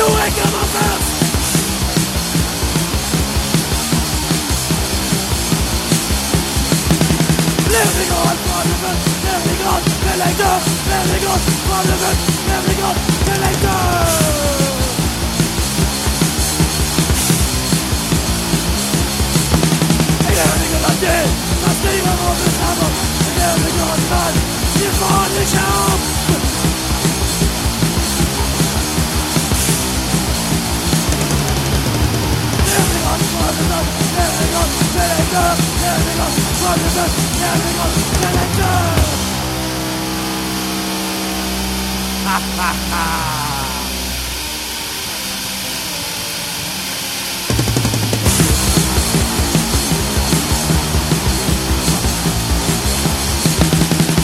du ikke var først Leningrad, Brandenburg, Leningrad, belegger Leningrad, Brandenburg, Leningrad, belegger det Man skriver och bestämmer En övergång man Ger Belägger, övergång, övergång, övergång Belägger Ha ha ha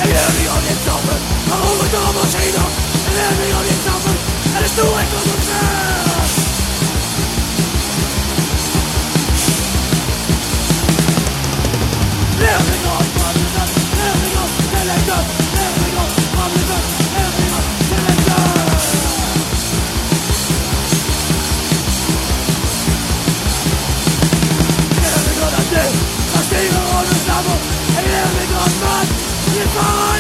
övning av din toppen Har roligt av maskiner En övning av din toppen Är det stora man